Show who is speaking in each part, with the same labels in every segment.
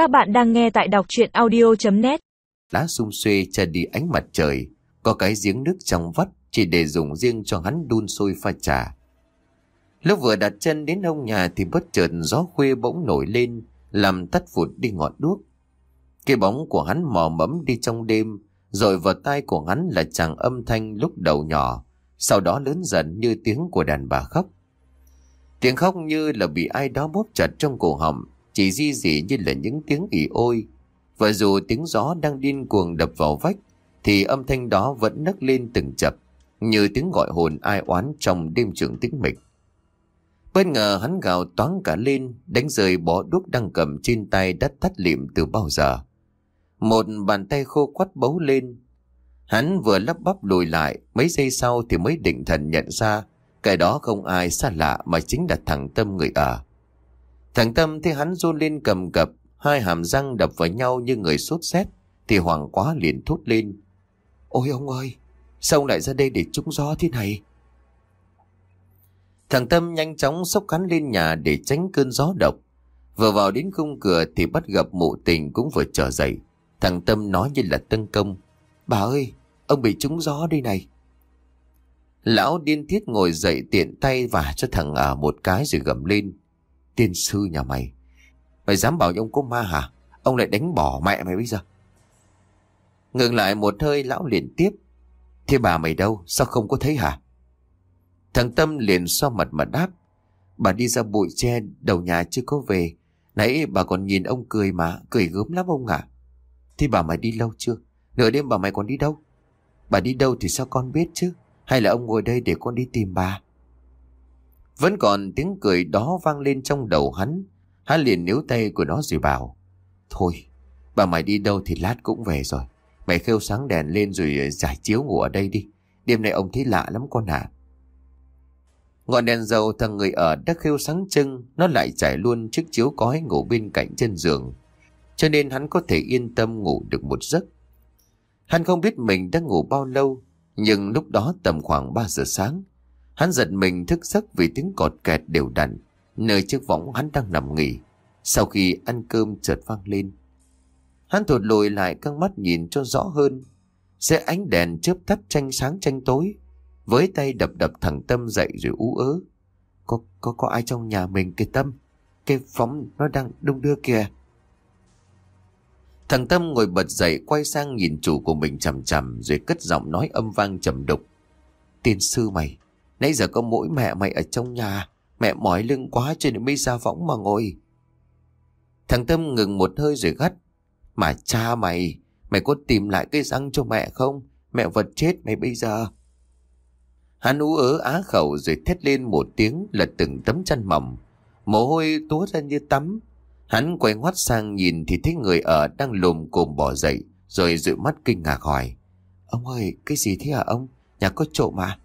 Speaker 1: Các bạn đang nghe tại đọc chuyện audio.net
Speaker 2: Lá sung xuê che đi ánh mặt trời, Có cái giếng nước trong vắt, Chỉ để dùng riêng cho hắn đun sôi pha trà. Lúc vừa đặt chân đến ông nhà Thì bất chợt gió khuya bỗng nổi lên, Làm tắt vụt đi ngọn đuốc. Cái bóng của hắn mò mẫm đi trong đêm, Rồi vào tai của hắn là chàng âm thanh lúc đầu nhỏ, Sau đó lớn dần như tiếng của đàn bà khóc. Tiếng khóc như là bị ai đó bóp chặt trong cổ họng chỉ di dị như là những tiếng ỉ ôi. Và dù tiếng gió đang điên cuồng đập vào vách, thì âm thanh đó vẫn nấc lên từng chập, như tiếng gọi hồn ai oán trong đêm trường tĩnh mịch. Bất ngờ hắn gào toán cả lên, đánh rơi bó đuốc đang cầm trên tay đất thắt liệm từ bao giờ. Một bàn tay khô quắt bấu lên. Hắn vừa lắp bắp lùi lại, mấy giây sau thì mới định thần nhận ra, cái đó không ai xa lạ mà chính là thằng Tâm người ở. Thằng Tâm thấy hắn run lên cầm cập, hai hàm răng đập vào nhau như người sốt rét, thì hoảng quá liền thốt lên. Ôi ông ơi, sao ông lại ra đây để trúng gió thế này? Thằng Tâm nhanh chóng xốc hắn lên nhà để tránh cơn gió độc. Vừa vào đến khung cửa thì bắt gặp mụ tình cũng vừa trở dậy. Thằng Tâm nói như là tân công. Bà ơi, ông bị trúng gió đây này. Lão điên thiết ngồi dậy tiện tay và cho thằng à một cái rồi gầm lên. Tiên sư nhà mày. Mày dám bảo ông có ma hả? Ông lại đánh bỏ mẹ mày bây giờ. Ngừng lại một hơi lão liền tiếp. Thế bà mày đâu? Sao không có thấy hả? Thằng Tâm liền so mặt mà đáp. Bà đi ra bụi tre đầu nhà chưa có về. Nãy bà còn nhìn ông cười mà, cười gớm lắm ông ạ. À. Bà mày đi lâu chưa? Nửa đêm bà mày còn đi đâu? Bà đi đâu thì sao con biết chứ? Hay là ông ngồi đây để con đi tìm bà? Vẫn còn tiếng cười đó vang lên trong đầu hắn. Hắn liền níu tay của nó rồi bảo. Thôi, bà mày đi đâu thì lát cũng về rồi. Mày khêu sáng đèn lên rồi ờ, giải chiếu ngủ ở đây đi. Đêm nay ông thấy lạ lắm con ạ. À. Ngọn đèn dầu thằng người ở đã khêu sáng trưng, nó lại trải luôn chiếc chiếu cói ngủ bên cạnh chân giường. Cho nên hắn có thể yên tâm ngủ được một giấc. Hắn không biết mình đã ngủ bao lâu, nhưng lúc đó tầm khoảng 3 giờ sáng, Hắn giật mình thức giấc vì tiếng cọt kẹt đều đặn, nơi chiếc võng hắn đang nằm nghỉ. Sau khi ăn cơm chợt vang lên. Hắn thụt lùi lại căng mắt nhìn cho rõ hơn. Sẽ ánh đèn chớp tắt tranh sáng tranh tối. Với tay đập đập thằng Tâm dậy rồi ú ớ. Có, có, có ai trong nhà mình kìa Tâm? Cái phóng nó đang đung đưa kìa. Thằng Tâm ngồi bật dậy quay sang nhìn chủ của mình chầm chầm rồi cất giọng nói âm vang trầm đục. Tiên sư mày, Nãy giờ có mỗi mẹ mày ở trong nhà. Mẹ mỏi lưng quá cho nên mới ra võng mà ngồi. Thằng Tâm ngừng một hơi rồi gắt. Mà cha mày, mày có tìm lại cái răng cho mẹ không? Mẹ vật chết mày bây giờ. Hắn ú ớ á khẩu rồi thét lên một tiếng là từng tấm chăn mỏng. Mồ hôi túa ra như tắm. Hắn quay ngoắt sang nhìn thì thấy người ở đang lùm cồm bỏ dậy rồi dụi mắt kinh ngạc hỏi. Ông ơi, cái gì thế hả ông? Nhà có trộm mà.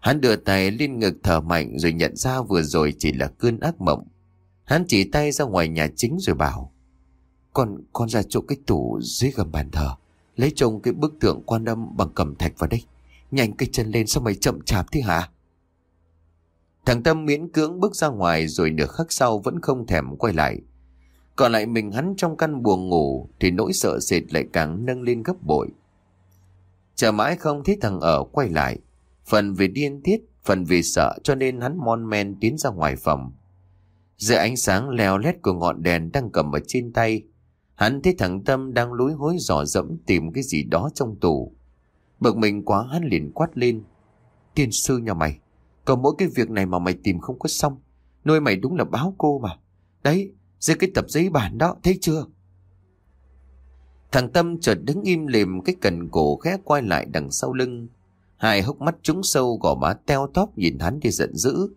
Speaker 2: Hắn đưa tay lên ngực thở mạnh rồi nhận ra vừa rồi chỉ là cơn ác mộng. Hắn chỉ tay ra ngoài nhà chính rồi bảo. Con, con ra chỗ cái tủ dưới gầm bàn thờ. Lấy trông cái bức tượng quan âm bằng cầm thạch vào đây. Nhanh cái chân lên sao mày chậm chạp thế hả? Thằng Tâm miễn cưỡng bước ra ngoài rồi nửa khắc sau vẫn không thèm quay lại. Còn lại mình hắn trong căn buồng ngủ thì nỗi sợ sệt lại càng nâng lên gấp bội. Chờ mãi không thấy thằng ở quay lại. Phần vì điên tiết, phần vì sợ cho nên hắn mon men tiến ra ngoài phòng. Dưới ánh sáng leo lét của ngọn đèn đang cầm ở trên tay, hắn thấy thằng Tâm đang lúi hối dò dẫm tìm cái gì đó trong tủ. Bực mình quá hắn liền quát lên. Tiên sư nhà mày, có mỗi cái việc này mà mày tìm không có xong. Nuôi mày đúng là báo cô mà. Đấy, dưới cái tập giấy bản đó, thấy chưa? Thằng Tâm chợt đứng im lìm cái cần cổ khẽ quay lại đằng sau lưng. Hai hốc mắt trúng sâu gò má teo tóp nhìn hắn thì giận dữ.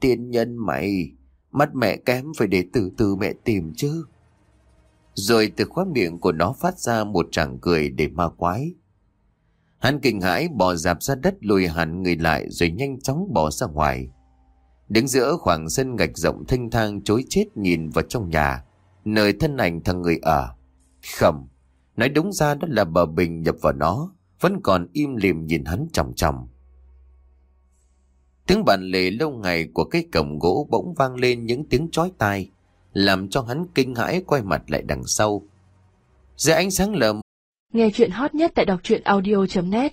Speaker 2: Tiên nhân mày, mắt mẹ kém phải để từ từ mẹ tìm chứ. Rồi từ khóa miệng của nó phát ra một tràng cười để ma quái. Hắn kinh hãi bò dạp ra đất lùi hẳn người lại rồi nhanh chóng bỏ ra ngoài. Đứng giữa khoảng sân gạch rộng thanh thang chối chết nhìn vào trong nhà, nơi thân ảnh thằng người ở. Khẩm, nói đúng ra đó là bờ bình nhập vào nó vẫn còn im lìm nhìn hắn chòng chòng. Tiếng bàn lề lâu ngày của cái cổng gỗ bỗng vang lên những tiếng chói tai. làm cho hắn kinh hãi quay mặt lại đằng sau. Dưới ánh sáng lờ
Speaker 3: Nghe chuyện hot nhất tại đọc truyện audio.net